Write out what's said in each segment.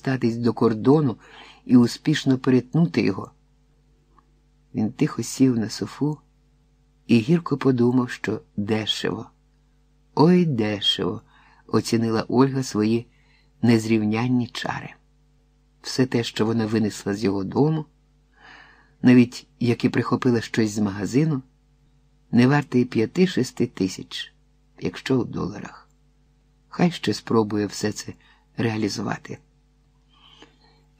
дістатись до кордону і успішно перетнути його. Він тихо сів на софу і гірко подумав, що дешево. Ой, дешево, оцінила Ольга свої незрівнянні чари. Все те, що вона винесла з його дому, навіть як і прихопила щось з магазину, не варте і п'яти-шести тисяч, якщо у доларах. Хай ще спробує все це реалізувати.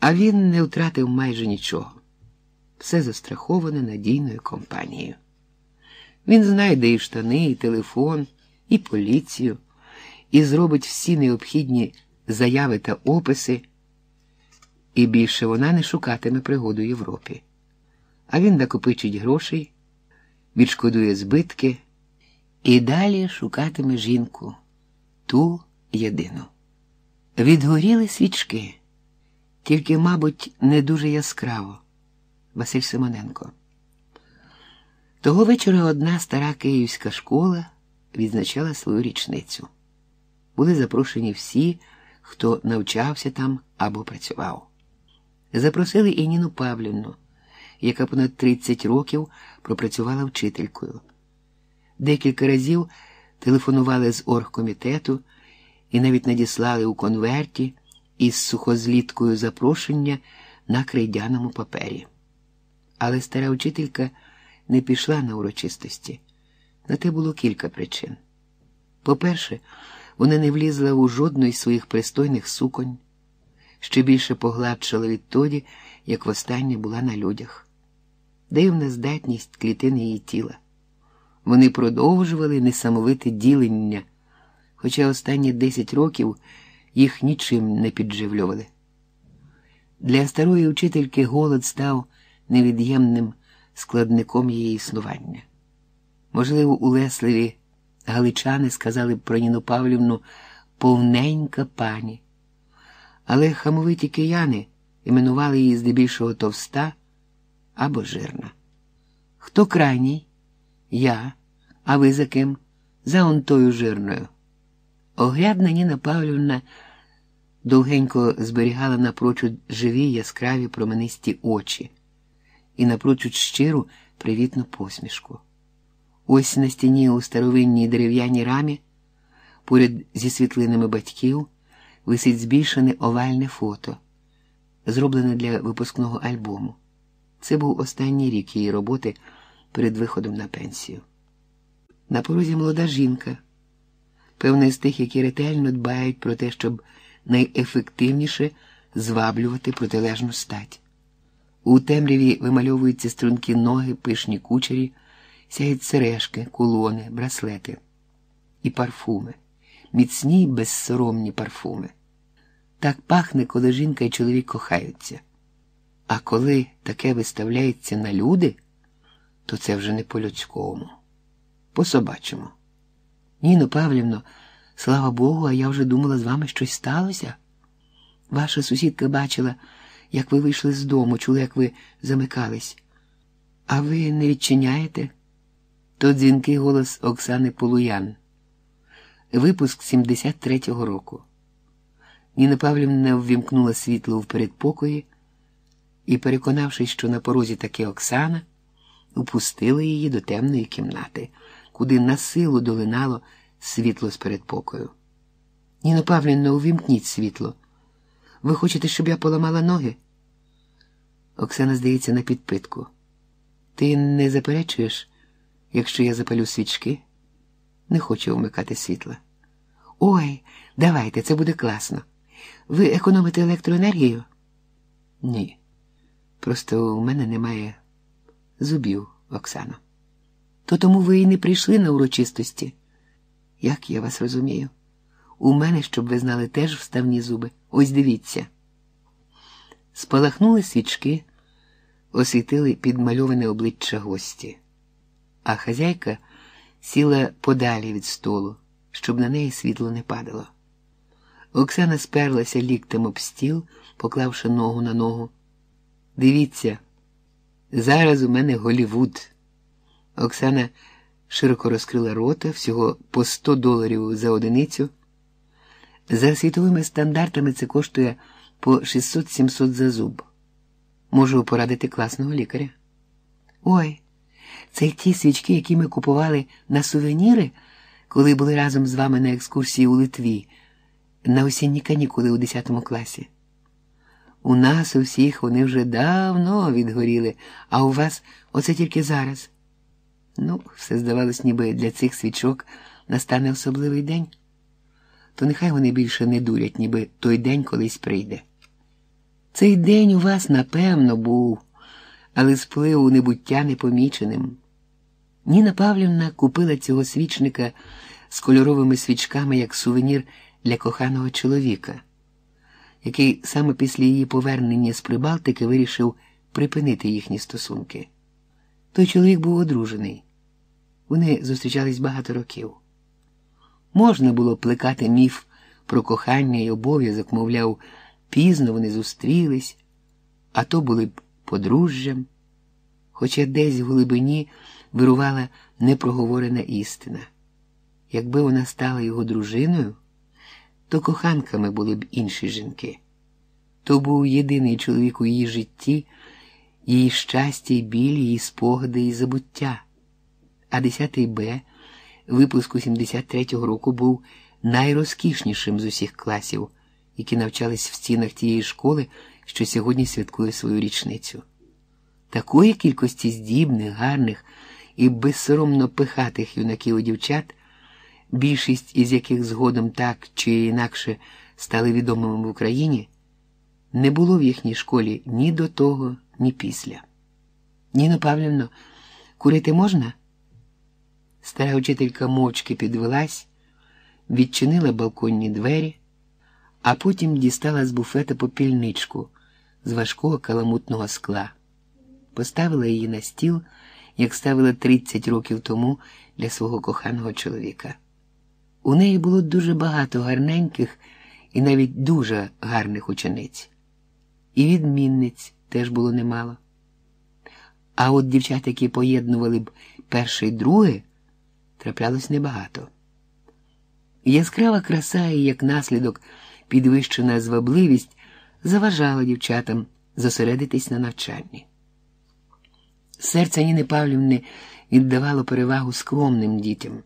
А він не втратив майже нічого. Все застраховане надійною компанією. Він знайде і штани, і телефон, і поліцію, і зробить всі необхідні заяви та описи, і більше вона не шукатиме пригоду Європі. А він накопичить грошей, відшкодує збитки і далі шукатиме жінку, ту єдину. Відгоріли свічки, тільки, мабуть, не дуже яскраво. Василь Симоненко. Того вечора одна стара київська школа відзначала свою річницю. Були запрошені всі, хто навчався там або працював. Запросили і Ніну Павлівну, яка понад 30 років пропрацювала вчителькою. Декілька разів телефонували з оргкомітету і навіть надіслали у конверті із сухозліткою запрошення на крейдяному папері. Але стара вчителька не пішла на урочистості. На те було кілька причин. По-перше, вона не влізла у жодну із своїх пристойних суконь, ще більше погладшала відтоді, як востаннє була на людях. Дивна здатність клітин її тіла. Вони продовжували несамовите ділення, хоча останні 10 років їх нічим не підживлювали. Для старої вчительки голод став невід'ємним складником її існування. Можливо, улесливі галичани сказали про Ніну Павлівну повненька пані, але хамовиті кияни іменували її здебільшого товста або жирна. Хто крайній? Я, а ви за ким? За онтою жирною. Оглядна Ніна Павлівна довгенько зберігала напрочуд живі яскраві променисті очі і напрочуд щиру привітну посмішку. Ось на стіні у старовинній дерев'яній рамі, поряд зі світлинами батьків, висить збільшене овальне фото, зроблене для випускного альбому. Це був останній рік її роботи перед виходом на пенсію. На порозі молода жінка, певна з тих, які ретельно дбають про те, щоб найефективніше зваблювати протилежну стать. У темряві вимальовуються струнки ноги, пишні кучері, сяють сережки, кулони, браслети і парфуми, міцні й безсоромні парфуми. Так пахне, коли жінка і чоловік кохаються. А коли таке виставляється на люди, то це вже не по-людському, по-собачому. Ніно Павлівно, слава Богу, а я вже думала, з вами щось сталося. Ваша сусідка бачила, як ви вийшли з дому, чула, як ви замикались. А ви не відчиняєте? То дзвінкий голос Оксани Полуян. Випуск 73-го року. Ніна Павлівна ввімкнула світло в передпокої і, переконавшись, що на порозі таки Оксана, упустила її до темної кімнати, куди на силу долинало світло з передпокою. Ніно Павлівна, увімкніть світло. Ви хочете, щоб я поламала ноги? Оксана здається на підпитку. Ти не заперечуєш, якщо я запалю свічки? Не хочу вмикати світла. Ой, давайте, це буде класно. Ви економите електроенергію? Ні. Просто у мене немає зубів, Оксано. То тому ви і не прийшли на урочистості. Як я вас розумію? У мене, щоб ви знали, теж вставні зуби. Ось дивіться. Спалахнули свічки, освітили підмальоване обличчя гості, а хазяйка сіла подалі від столу, щоб на неї світло не падало. Оксана сперлася ліктем об стіл, поклавши ногу на ногу. Дивіться, зараз у мене Голівуд. Оксана широко розкрила рота всього по 100 доларів за одиницю. За світовими стандартами це коштує по 600-700 за зуб. Можу порадити класного лікаря. Ой, це ті свічки, які ми купували на сувеніри, коли були разом з вами на екскурсії у Литві, на осінні канікули у 10 класі. У нас у всіх вони вже давно відгоріли, а у вас оце тільки зараз. Ну, все здавалось, ніби для цих свічок настане особливий день. То нехай вони більше не дурять, ніби той день колись прийде. Цей день у вас, напевно, був, але сплив у небуття непоміченим. Ніна Павлівна купила цього свічника з кольоровими свічками як сувенір для коханого чоловіка, який саме після її повернення з Прибалтики вирішив припинити їхні стосунки. Той чоловік був одружений. Вони зустрічались багато років. Можна було плекати міф про кохання і обов'язок, мовляв, пізно вони зустрілись, а то були б подружжям, хоча десь в глибині вирувала непроговорена істина. Якби вона стала його дружиною, то коханками були б інші жінки. То був єдиний чоловік у її житті, її щастя і біль, її спогади і забуття. А 10-й Б випуску 73-го року був найрозкішнішим з усіх класів, які навчались в стінах тієї школи, що сьогодні святкує свою річницю. Такої кількості здібних, гарних і безсоромно пихатих юнаків і дівчат, більшість із яких згодом так чи інакше стали відомими в Україні, не було в їхній школі ні до того, ні після. Ніно Павлівно, курити можна? Стара учителька мовчки підвелась, відчинила балконні двері, а потім дістала з буфета попільничку з важкого каламутного скла, поставила її на стіл, як ставила 30 років тому для свого коханого чоловіка. У неї було дуже багато гарненьких і навіть дуже гарних учениць, і відмінниць теж було немало. А от дівчат, які поєднували б перше і друге, траплялось небагато. Яскрава краса і, як наслідок, підвищена звабливість заважала дівчатам зосередитись на навчанні. Серце Ніни Павлівни віддавало перевагу скромним дітям,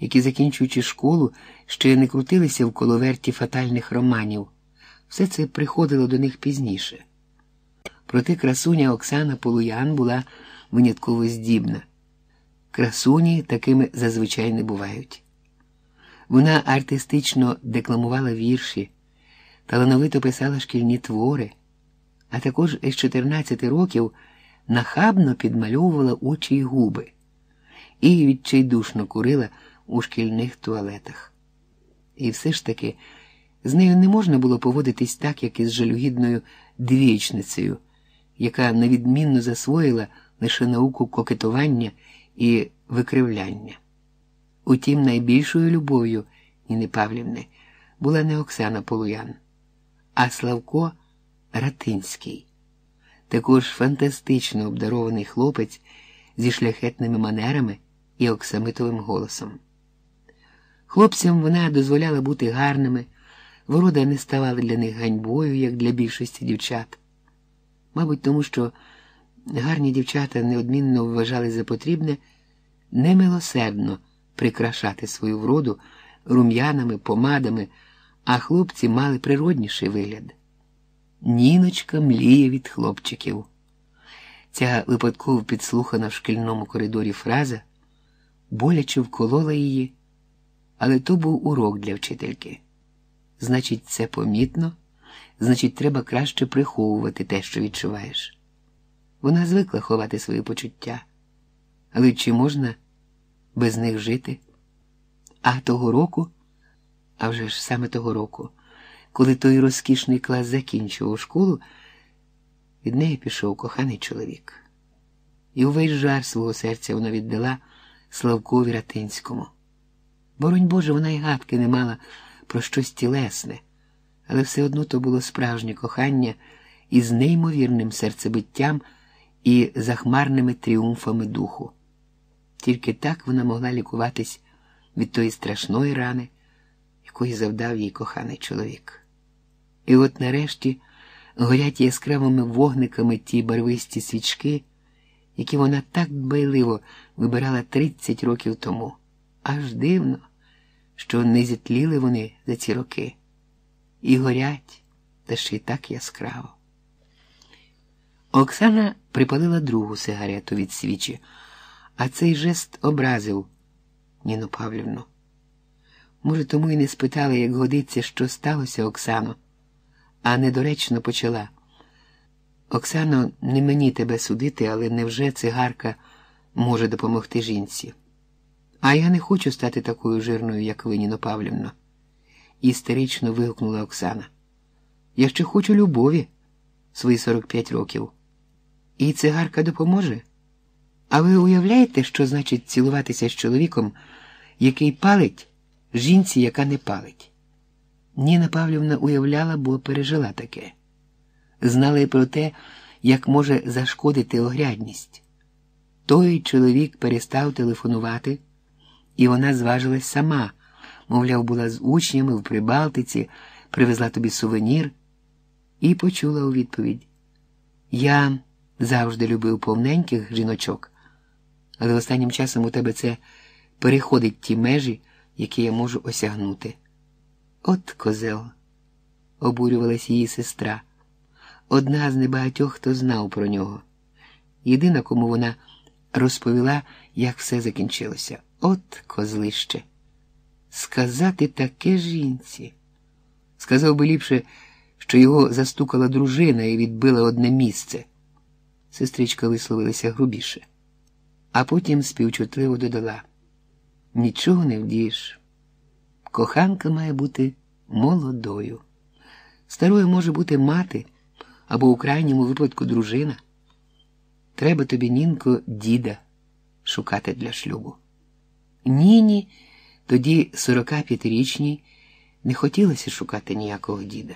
які, закінчуючи школу, ще не крутилися в коловерті фатальних романів. Все це приходило до них пізніше. Проте красуня Оксана Полуян була винятково здібна. Красуні такими зазвичай не бувають. Вона артистично декламувала вірші, талановито писала шкільні твори, а також із 14 років нахабно підмальовувала очі й губи і відчайдушно курила у шкільних туалетах. І все ж таки з нею не можна було поводитись так, як із жалюгідною двічницею, яка невідмінно засвоїла лише науку кокетування і викривляння. Утім, найбільшою любов'ю Ніни Павлівни була не Оксана Полуян, а Славко Ратинський, також фантастично обдарований хлопець зі шляхетними манерами і оксамитовим голосом. Хлопцям вона дозволяла бути гарними, ворода не ставали для них ганьбою, як для більшості дівчат. Мабуть, тому що гарні дівчата неодмінно вважали за потрібне немилосердно прикрашати свою вроду рум'янами, помадами, а хлопці мали природніший вигляд. Ніночка мліє від хлопчиків. Ця випадково підслухана в шкільному коридорі фраза боляче вколола її, але то був урок для вчительки. Значить, це помітно, значить, треба краще приховувати те, що відчуваєш. Вона звикла ховати свої почуття, але чи можна без них жити? А того року, а вже ж саме того року, коли той розкішний клас закінчував школу, від неї пішов коханий чоловік. І увесь жар свого серця вона віддала Славкові Ратинському. Боронь Боже, вона й гадки не мала про щось тілесне, але все одно то було справжнє кохання із неймовірним серцебиттям і захмарними тріумфами духу. Тільки так вона могла лікуватись від тої страшної рани, якої завдав їй коханий чоловік. І от нарешті. горять яскравими вогниками ті барвисті свічки, які вона так дбайливо вибирала 30 років тому. Аж дивно, що не зітліли вони за ці роки. І горять, та ще й так яскраво. Оксана припалила другу сигарету від свічі, а цей жест образив Ніну Павлівну. Може, тому і не спитала, як годиться, що сталося, Оксано, а недоречно почала. Оксано, не мені тебе судити, але невже цигарка може допомогти жінці? А я не хочу стати такою жирною, як ви, Ніно Павлівно, істерично вигукнула Оксана. Я ще хочу любові свої 45 років. І цигарка допоможе? А ви уявляєте, що значить цілуватися з чоловіком, який палить жінці, яка не палить? Ніна Павлівна уявляла, бо пережила таке. Знала й про те, як може зашкодити огрядність. Той чоловік перестав телефонувати, і вона зважилась сама, мовляв, була з учнями в Прибалтиці, привезла тобі сувенір, і почула у відповідь: Я завжди любив повненьких жіночок, але останнім часом у тебе це переходить ті межі, які я можу осягнути. От козел, обурювалась її сестра, одна з небагатьох, хто знав про нього. Єдина, кому вона розповіла, як все закінчилося. От козлище. Сказати таке жінці. Сказав би ліпше, що його застукала дружина і відбила одне місце. Сестричка висловилася грубіше, а потім співчутливо додала: Нічого не вдієш. Коханка має бути молодою. Старою може бути мати або у крайньому випадку дружина. Треба тобі, Нінко, діда шукати для шлюбу. Ніні, тоді 45-річній, не хотілося шукати ніякого діда,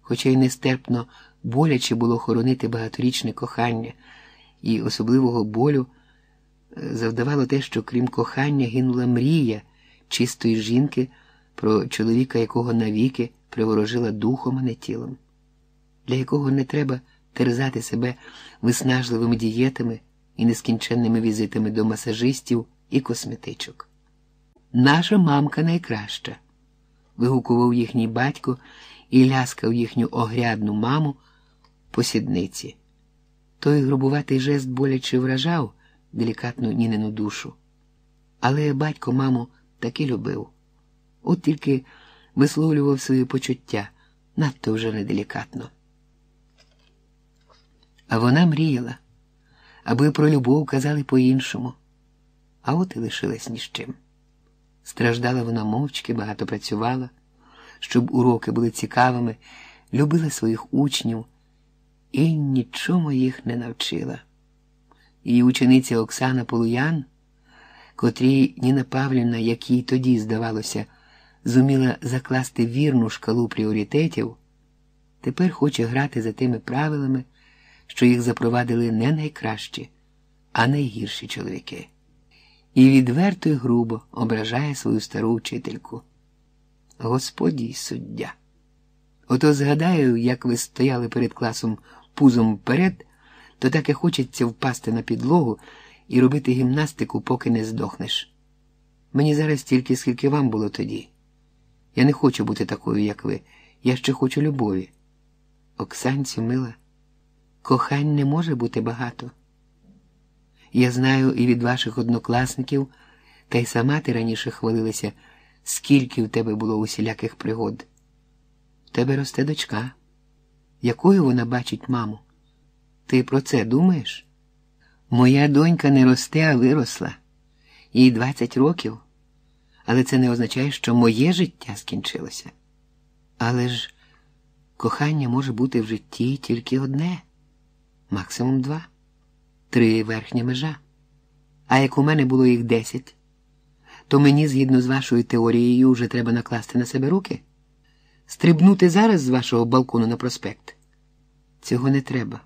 хоча й нестерпно боляче було хоронити багаторічне кохання, і особливого болю е, завдавало те, що крім кохання гинула мрія чистої жінки про чоловіка, якого навіки приворожила духом, а не тілом, для якого не треба терзати себе виснажливими дієтами і нескінченними візитами до масажистів і косметичок. Наша мамка найкраща, вигукував їхній батько і ляскав їхню огрядну маму по сідниці. Той грубуватий жест боляче вражав делікатну нінину душу. Але батько маму таки любив, от тільки висловлював свої почуття надто вже неделікатно. А вона мріяла, аби про любов казали по-іншому, а от і лишилась ні з чим. Страждала вона мовчки, багато працювала, щоб уроки були цікавими, любила своїх учнів і нічому їх не навчила. Її учениця Оксана Полуян, котрій Ніна Павлівна, як їй тоді здавалося, зуміла закласти вірну шкалу пріоритетів, тепер хоче грати за тими правилами, що їх запровадили не найкращі, а найгірші чоловіки. І відверто й грубо ображає свою стару вчительку. Господі суддя. Ото згадаю, як ви стояли перед класом пузом вперед, то так і хочеться впасти на підлогу і робити гімнастику, поки не здохнеш. Мені зараз стільки, скільки вам було тоді. Я не хочу бути такою, як ви. Я ще хочу любові. Оксанцю, мила, кохань не може бути багато. Я знаю і від ваших однокласників, та й сама ти раніше хвалилася, скільки в тебе було усіляких пригод. В тебе росте дочка. Якою вона бачить маму? Ти про це думаєш? Моя донька не росте, а виросла. Їй 20 років, але це не означає, що моє життя скінчилося. Але ж кохання може бути в житті тільки одне, максимум два, три верхня межа. А як у мене було їх десять, то мені, згідно з вашою теорією, вже треба накласти на себе руки, стрибнути зараз з вашого балкону на проспект. Цього не треба.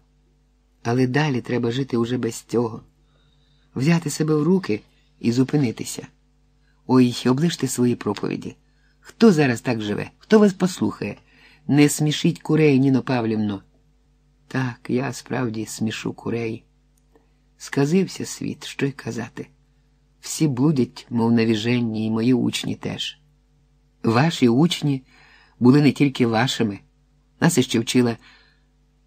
Але далі треба жити уже без цього, взяти себе в руки і зупинитися. Ой, оближте свої проповіді. Хто зараз так живе? Хто вас послухає? Не смішіть курей, Ніно Павлівно. Так, я справді смішу курей. Сказився світ, що й казати. Всі блудять, мов навіженні, і мої учні теж. Ваші учні були не тільки вашими. Нас іще вчила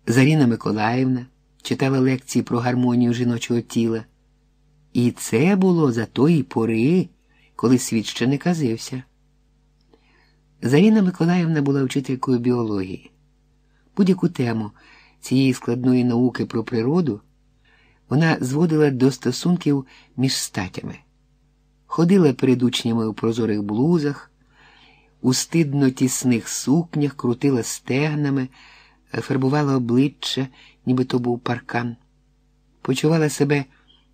Заріна Миколаївна, читала лекції про гармонію жіночого тіла. І це було за тої пори, коли світ ще не казився. Заріна Миколаївна була вчителькою біології. Будь-яку тему цієї складної науки про природу вона зводила до стосунків між статями, ходила перед учнями у прозорих блузах, у стидно тісних сукнях, крутила стегнами, фарбувала обличчя, ніби то був паркан, почувала себе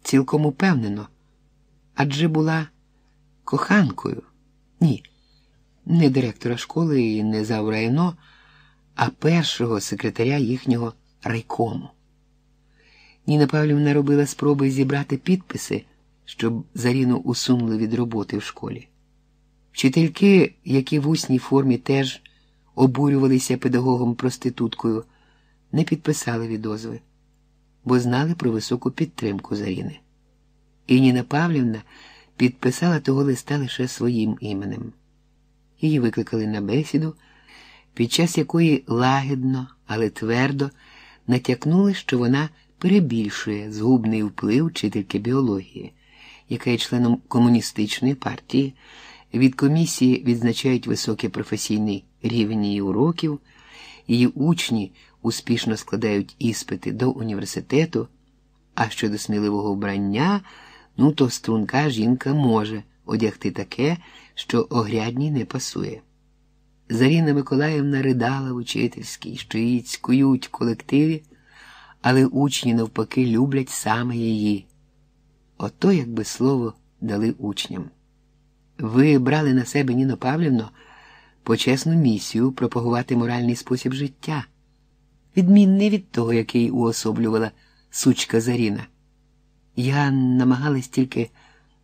цілком упевнено, адже була коханкою. Ні, не директора школи і не Завраєно, а першого секретаря їхнього райкому. Ніна Павлівна робила спроби зібрати підписи, щоб Заріну усунули від роботи в школі. Вчительки, які в усній формі теж обурювалися педагогом проституткою, не підписали відозви, бо знали про високу підтримку Заріни. І Ніна Павлівна підписала того листа лише своїм іменем. Її викликали на бесіду, під час якої лагідно, але твердо натякнули, що вона перебільшує згубний вплив вчительки біології, яка є членом комуністичної партії. Від комісії відзначають високий професійний рівень її уроків, її учні успішно складають іспити до університету, а щодо сміливого вбрання, ну то струнка жінка може одягти таке, що огрядній не пасує. Заріна Миколаївна ридала в учительській, що її цькують в колективі, але учні навпаки люблять саме її. Ото, якби слово дали учням. Ви брали на себе, Ніно Павлівно, почесну місію пропагувати моральний спосіб життя, відмінний від того, який уособлювала сучка Заріна. Я намагалась тільки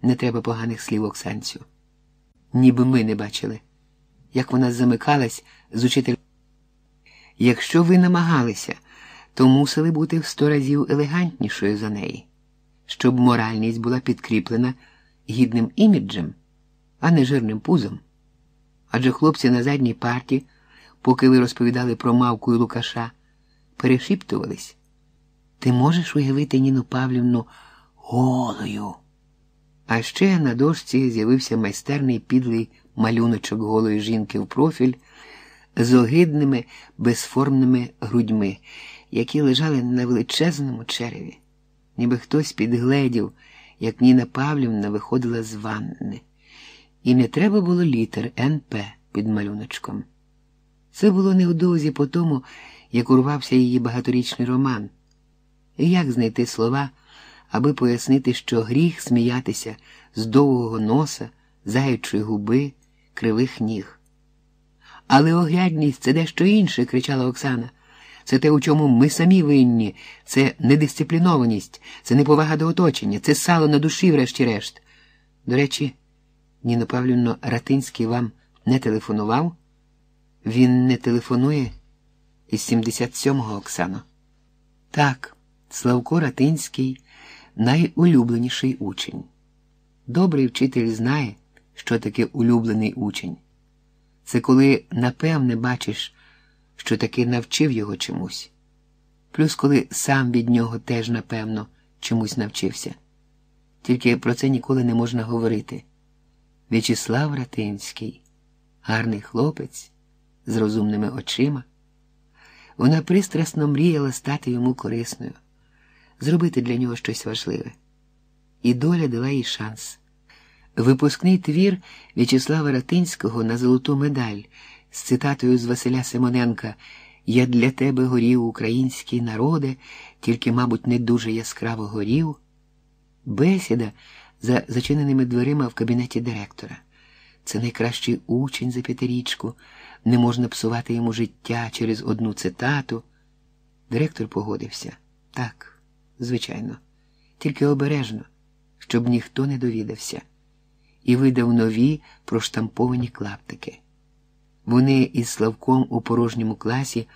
не треба поганих слів Оксанцю. Ніби ми не бачили, як вона замикалась з учителем. Якщо ви намагалися, то мусили бути в сто разів елегантнішою за неї, щоб моральність була підкріплена гідним іміджем а не жирним пузом. Адже хлопці на задній парті, поки ви розповідали про мавку і Лукаша, перешіптувались. Ти можеш уявити Ніну Павлівну голою. А ще на дошці з'явився майстерний підлий малюночок голої жінки в профіль з огидними безформними грудьми, які лежали на величезному череві, ніби хтось підгледів, як Ніна Павлівна виходила з ванни і не треба було літер НП під малюночком. Це було невдовзі по тому, як урвався її багаторічний роман. І як знайти слова, аби пояснити, що гріх сміятися з довгого носа, заячої губи, кривих ніг. Але оглядність це дещо інше, кричала Оксана. Це те, у чому ми самі винні, це недисциплінованість, це неповага до оточення, це сало на душі, врешті-решт. До речі, Ніно Павлівно, Ратинський вам не телефонував? Він не телефонує із 77-го Оксано. Так, Славко Ратинський найулюбленіший учень. Добрий вчитель знає, що таке улюблений учень. Це коли напевне бачиш, що таки навчив його чомусь, плюс коли сам від нього теж напевно чомусь навчився. Тільки про це ніколи не можна говорити. В'ячеслав Ратинський, гарний хлопець з розумними очима. Вона пристрасно мріяла стати йому корисною, зробити для нього щось важливе. І доля дала їй шанс. Випускний твір В'ячеслава Ратинського на золоту медаль з цитатою з Василя Симоненка Я для тебе горів, український народе, тільки, мабуть, не дуже яскраво горів. Бесіда за зачиненими дверима в кабінеті директора. Це найкращий учень за п'ятирічку, не можна псувати йому життя через одну цитату. Директор погодився. Так, звичайно, тільки обережно, щоб ніхто не довідався, і видав нові проштамповані клаптики. Вони із Славком у порожньому класі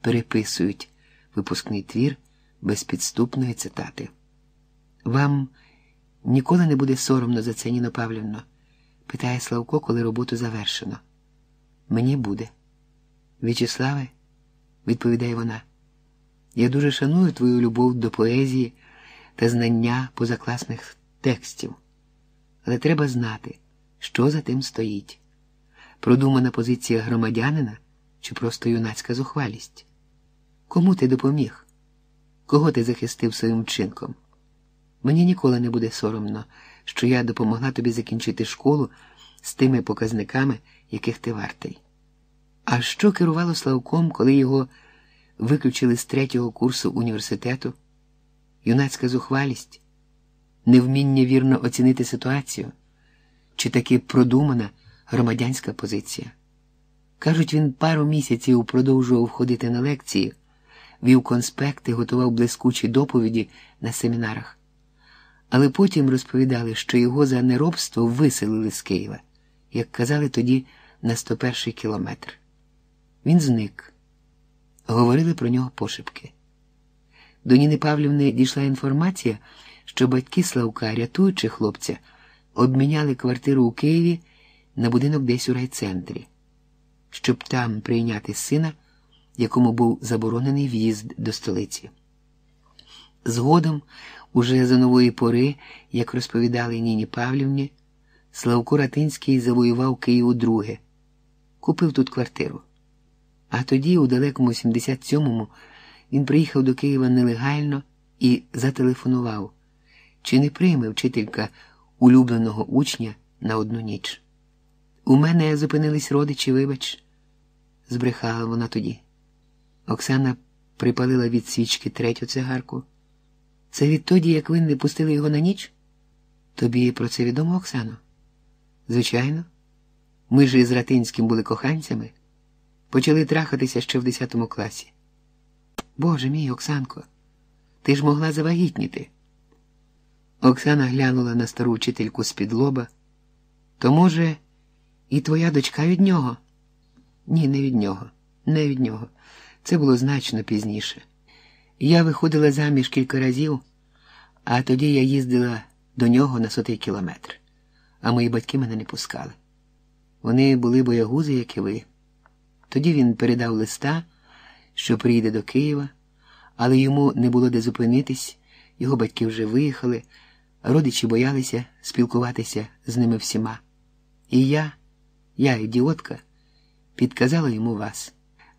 переписують випускний твір безпідступної цитати. Вам ніколи не буде соромно за це, Ніно Павлівно? питає Славко, коли роботу завершено. Мені буде. В'ячеславе, відповідає вона, я дуже шаную твою любов до поезії та знання позакласних текстів, але треба знати, що за тим стоїть. Продумана позиція громадянина чи просто юнацька зухвалість. Кому ти допоміг? Кого ти захистив своїм вчинком? Мені ніколи не буде соромно, що я допомогла тобі закінчити школу з тими показниками, яких ти вартий. А що керувало Славком, коли його виключили з третього курсу університету? Юнацька зухвалість, невміння вірно оцінити ситуацію, чи таки продумана громадянська позиція? Кажуть, він пару місяців продовжував ходити на лекції, вів конспекти, готував блискучі доповіді на семінарах. Але потім розповідали, що його за неробство виселили з Києва, як казали тоді на 101 кілометр. Він зник. Говорили про нього пошепки. До Ніни Павлівни дійшла інформація, що батьки Славка, рятуючи хлопця, обміняли квартиру у Києві на будинок десь у райцентрі, щоб там прийняти сина, якому був заборонений в'їзд до столиці. Згодом, уже за нової пори, як розповідали Ніні Павлівні, Славко Ратинський завоював Київ удруге, купив тут квартиру. А тоді, у далекому 77-му, він приїхав до Києва нелегально і зателефонував, чи не прийме вчителька улюбленого учня на одну ніч. У мене зупинились родичі, вибач, збрехала вона тоді. Оксана припалила від свічки третю цигарку. Це відтоді, як ви не пустили його на ніч? Тобі про це відомо, Оксано? Звичайно, ми ж із Ратинським були коханцями, почали трахатися ще в 10 класі. Боже мій, Оксанко, ти ж могла завагітніти. Оксана глянула на стару вчительку з-під лоба. То, може, і твоя дочка від нього? Ні, не від нього, не від нього. Це було значно пізніше. Я виходила заміж кілька разів, а тоді я їздила до нього на сотий кілометр, а мої батьки мене не пускали. Вони були боягузи, як і ви. Тоді він передав листа, що приїде до Києва, але йому не було де зупинитись, його батьки вже виїхали, родичі боялися спілкуватися з ними всіма. І я, я, ідіотка, підказала йому вас.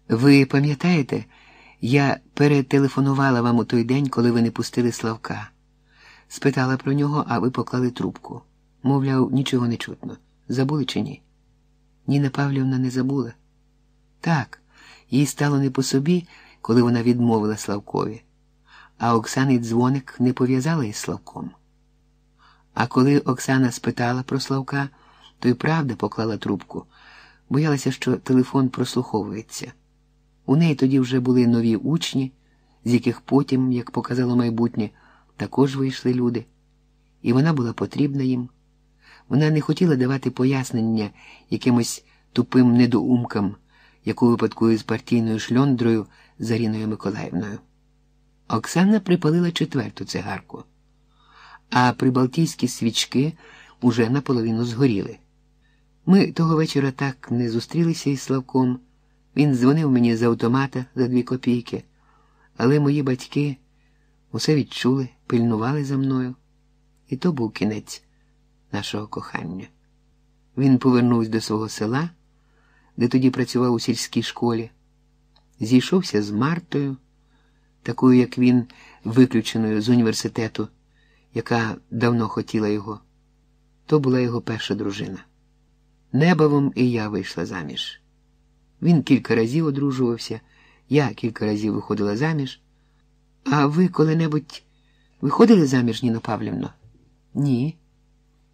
Ви пам'ятаєте, я перетелефонувала вам у той день, коли ви не пустили Славка. Спитала про нього, а ви поклали трубку. Мовляв, нічого не чутно. Забули чи ні? Ніна Павлівна не забула. Так, їй стало не по собі, коли вона відмовила Славкові, а Оксаний дзвоник не пов'язала із Славком. А коли Оксана спитала про Славка, то й правда поклала трубку, боялася, що телефон прослуховується. У неї тоді вже були нові учні, з яких потім, як показало майбутнє, також вийшли люди, і вона була потрібна їм. Вона не хотіла давати пояснення якимось тупим недоумкам, як у випадку із партійною шльондрою Заріною Миколаївною. Оксана припалила четверту цигарку, а прибалтійські свічки уже наполовину згоріли. Ми того вечора так не зустрілися із Славком. Він дзвонив мені з автомата за дві копійки, але мої батьки усе відчули, пильнували за мною, і то був кінець нашого кохання. Він повернувся до свого села, де тоді працював у сільській школі, зійшовся з Мартою, такою, як він, виключеною з університету, яка давно хотіла його. То була його перша дружина. Небавом і я вийшла заміж. Він кілька разів одружувався, я кілька разів виходила заміж. А ви коли-небудь виходили заміж, Ніно Павлівно? Ні.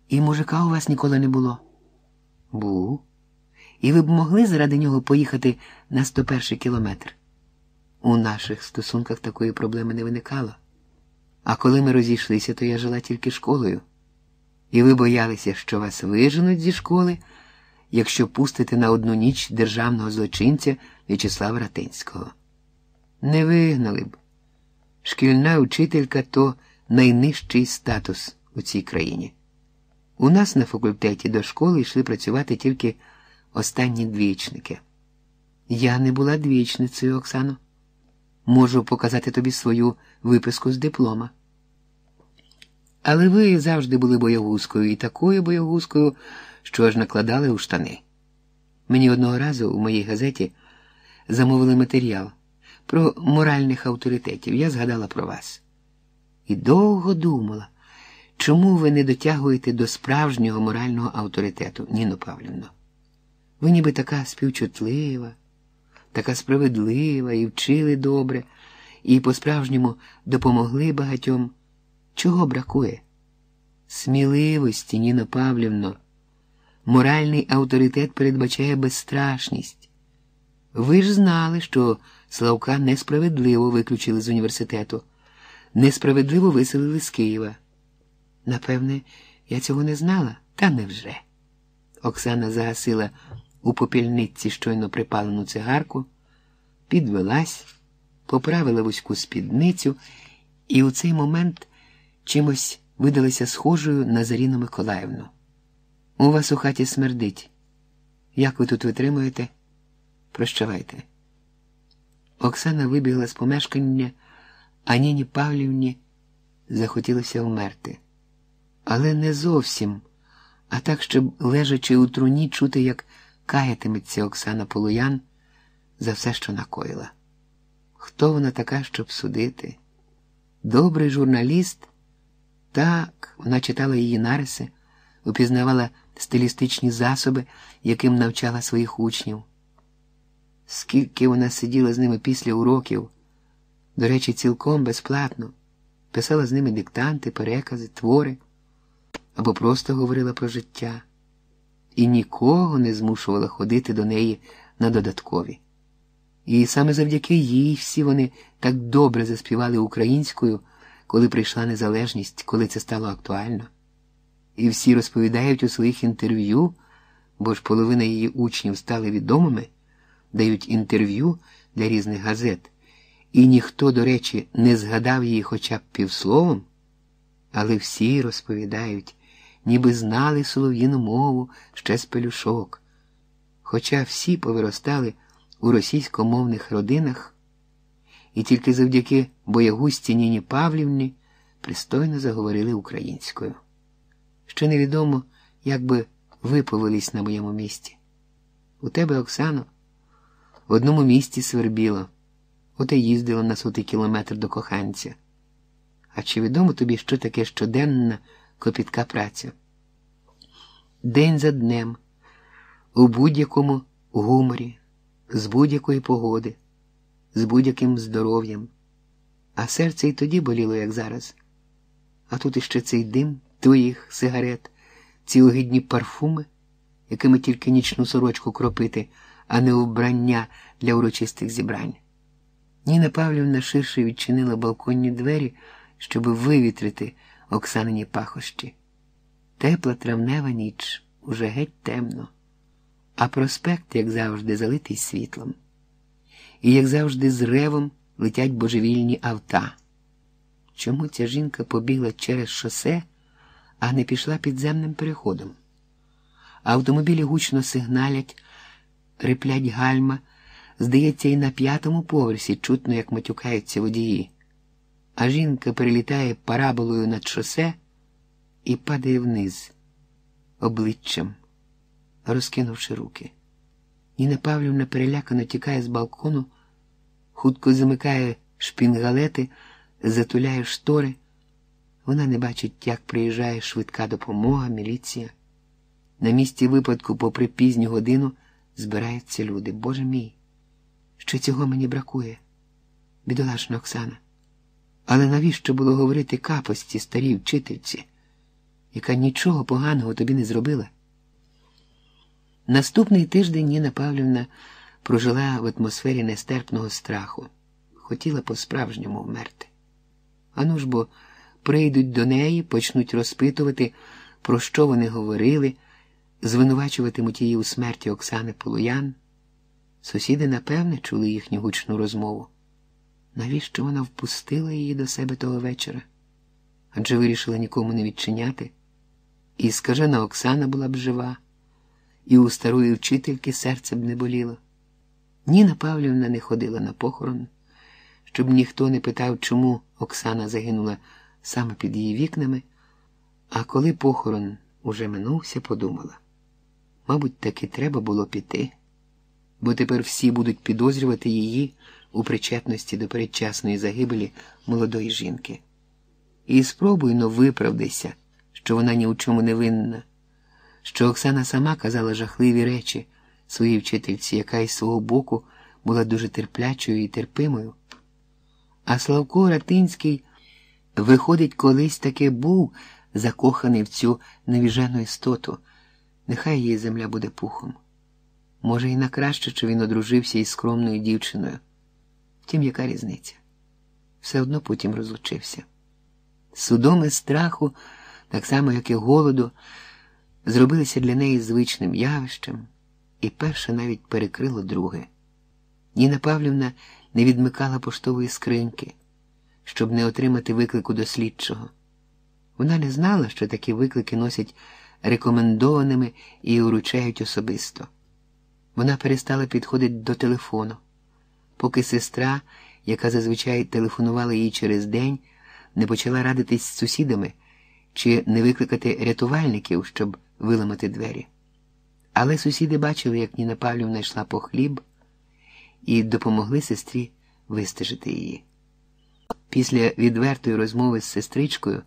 І мужика у вас ніколи не було? Був. І ви б могли заради нього поїхати на 101 кілометр? У наших стосунках такої проблеми не виникало. А коли ми розійшлися, то я жила тільки школою. І ви боялися, що вас виженуть зі школи, якщо пустите на одну ніч державного злочинця В'ячеслава Ратинського. Не вигнали б. Шкільна учителька то найнижчий статус у цій країні. У нас на факультеті до школи йшли працювати тільки останні двічники. Я не була двічницею, Оксано. Можу показати тобі свою виписку з диплома. Але ви завжди були боягузкою і такою боягузкою, що аж накладали у штани. Мені одного разу у моїй газеті замовили матеріал про моральних авторитетів. Я згадала про вас. І довго думала, чому ви не дотягуєте до справжнього морального авторитету, Ніно Павлівно. Ви ніби така співчутлива, така справедлива і вчили добре, і по-справжньому допомогли багатьом. Чого бракує? Сміливості, Ніно Павлівно. Моральний авторитет передбачає безстрашність. Ви ж знали, що Славка несправедливо виключили з університету, несправедливо виселили з Києва. Напевне, я цього не знала, та невже. Оксана загасила у попільниці щойно припалену цигарку, підвелась, поправила вузьку спідницю і у цей момент чимось видалася схожою на Заріну Миколаївну. У вас у хаті смердить. Як ви тут витримуєте? Прощавайте. Оксана вибігла з помешкання, а Ніні Павлівні захотілося вмерти. Але не зовсім, а так, щоб, лежачи у труні, чути, як каятиметься Оксана Полуян за все, що накоїла. Хто вона така, щоб судити? Добрий журналіст? Так, вона читала її нариси, упізнавала стилістичні засоби, яким навчала своїх учнів. Скільки вона сиділа з ними після уроків, до речі, цілком безплатно, писала з ними диктанти, перекази, твори або просто говорила про життя, і нікого не змушувала ходити до неї на додаткові. І саме завдяки їй всі вони так добре заспівали українською, коли прийшла незалежність, коли це стало актуально. І всі розповідають у своїх інтерв'ю, бо ж половина її учнів стали відомими, дають інтерв'ю для різних газет, і ніхто, до речі, не згадав її хоча б півсловом, але всі розповідають, ніби знали солов'їну мову ще з пелюшок, хоча всі повиростали у російськомовних родинах, і тільки завдяки боягусті Ніні Павлівні пристойно заговорили українською. Ще невідомо, як би ви повелись на моєму місці. У тебе, Оксано, в одному місці свербіло, оте їздило на сотий кілометр до коханця. А чи відомо тобі, що таке щоденна копітка праця? День за днем, у будь-якому гуморі, з будь-якої погоди, з будь-яким здоров'ям, а серце й тоді боліло, як зараз. А тут іще цей дим твоїх сигарет, ці огидні парфуми, якими тільки нічну сорочку кропити, а не вбрання для урочистих зібрань. Ніна Павлівна ширше відчинила балконні двері, щоб вивітрити Оксанині пахощі. Тепла травнева ніч уже геть темно, а проспект, як завжди, залитий світлом. І, як завжди, з ревом летять божевільні авта. Чому ця жінка побігла через шосе, а не пішла підземним переходом? Автомобілі гучно сигналять, риплять гальма. Здається, і на п'ятому поверсі чутно, як матюкаються водії. А жінка перелітає параболою над шосе і падає вниз, обличчям, розкинувши руки. Ніна Павлівна перелякано тікає з балкону, хутко замикає шпінгалети, затуляє штори. Вона не бачить, як приїжджає швидка допомога, міліція. На місці випадку, попри пізню годину, збираються люди. Боже мій, що цього мені бракує, бідолашна Оксана. Але навіщо було говорити капості старій вчительці, яка нічого поганого тобі не зробила? Наступний тиждень Ніна Павлівна прожила в атмосфері нестерпного страху, хотіла по-справжньому вмерти. Ану ж бо прийдуть до неї, почнуть розпитувати, про що вони говорили, звинувачуватимуть її у смерті Оксани Полуян. Сусіди, напевне, чули їхню гучну розмову. навіщо вона впустила її до себе того вечора? Адже вирішила нікому не відчиняти. І скажена Оксана була б жива, і у старої вчительки серце б не боліло. Ніна Павлівна не ходила на похорон, щоб ніхто не питав, чому Оксана загинула саме під її вікнами, а коли похорон уже минувся, подумала. Мабуть, таки треба було піти, бо тепер всі будуть підозрювати її у причетності до передчасної загибелі молодої жінки. І спробуйно виправдайся, що вона ні у чому не винна, що Оксана сама казала жахливі речі своїй вчительці, яка із свого боку була дуже терплячою і терпимою. А Славко Ратинський, виходить, колись таки був закоханий в цю невіжену істоту. Нехай її земля буде пухом. Може, і на краще, що він одружився із скромною дівчиною. Втім, яка різниця? Все одно потім розлучився. Судоми страху, так само, як і голоду, зробилися для неї звичним явищем, і перше навіть перекрило друге. Ніна Павлівна не відмикала поштової скриньки, щоб не отримати виклику до слідчого. Вона не знала, що такі виклики носять рекомендованими і вручають особисто. Вона перестала підходити до телефону, поки сестра, яка зазвичай телефонувала їй через день, не почала радитись з сусідами чи не викликати рятувальників, щоб виламати двері. Але сусіди бачили, як Ніна Павлівна йшла по хліб, і допомогли сестрі вистежити її. Після відвертої розмови з сестричкою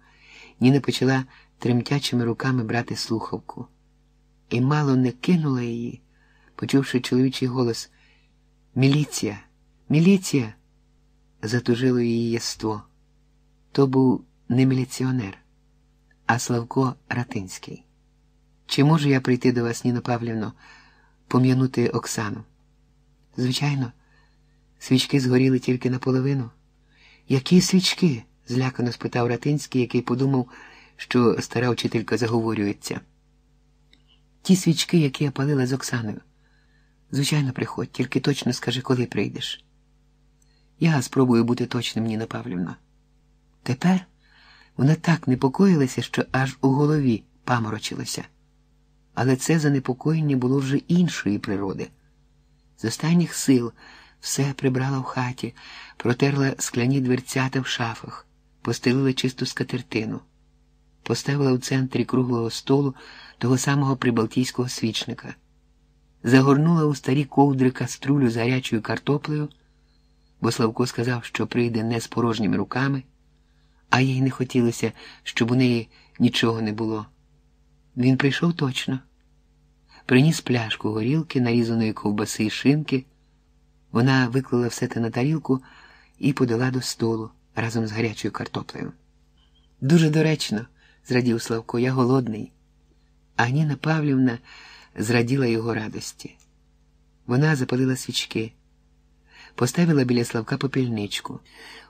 Ніна почала тремтячими руками брати слухавку і мало не кинула її, почувши чоловічий голос Міліція, міліція. Затужило її єство. То був не міліціонер, а Славко Ратинський. Чи можу я прийти до вас, Ніно Павлівно, пом'янути Оксану? Звичайно, свічки згоріли тільки наполовину. Які свічки? злякано спитав Ратинський, який подумав, що стара вчителька заговорюється. Ті свічки, які я палила з Оксаною. Звичайно, приходь, тільки точно скажи, коли прийдеш. Я спробую бути точним, Ніна Павлівна. Тепер вона так непокоїлася, що аж у голові паморочилося. Але це занепокоєння було вже іншої природи. З останніх сил все прибрала в хаті, протерла скляні дверцята в шафах, постелила чисту скатертину, поставила в центрі круглого столу того самого прибалтійського свічника, загорнула у старі ковдри каструлю з гарячою картоплею, бо Славко сказав, що прийде не з порожніми руками, а їй не хотілося, щоб у неї нічого не було. Він прийшов точно, приніс пляшку горілки, нарізаної ковбаси і шинки. Вона виклала все те на тарілку і подала до столу разом з гарячою картоплею. Дуже доречно, зрадів Славко, я голодний. А Ніна Павлівна зраділа його радості. Вона запалила свічки, поставила біля Славка попільничку,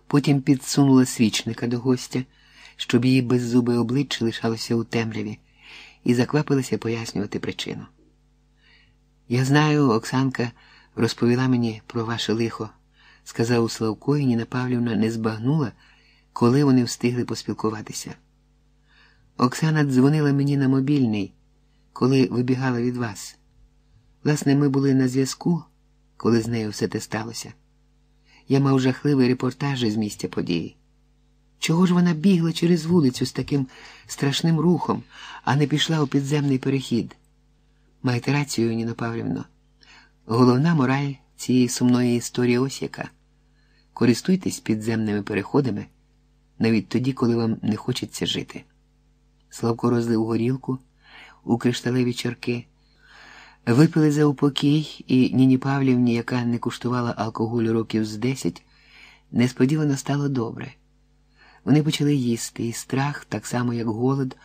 потім підсунула свічника до гостя, щоб її беззубе обличчя лишалося у темряві, і заквапилася пояснювати причину. Я знаю, Оксанка розповіла мені про ваше лихо, сказав Славко, і Ніна Павлівна не збагнула, коли вони встигли поспілкуватися. Оксана дзвонила мені на мобільний, коли вибігала від вас. Власне, ми були на зв'язку, коли з нею все те сталося. Я мав жахливий репортаж із місця події. Чого ж вона бігла через вулицю з таким страшним рухом, а не пішла у підземний перехід? Маєте рацію, Ніно Павлівно. Головна мораль цієї сумної історії ось яка. Користуйтесь підземними переходами навіть тоді, коли вам не хочеться жити. Славко розлив горілку у кришталеві чарки, випили за упокій, і Ніні Павлівні, яка не куштувала алкоголю років з десять, несподівано стало добре. Вони почали їсти, і страх, так само як голод,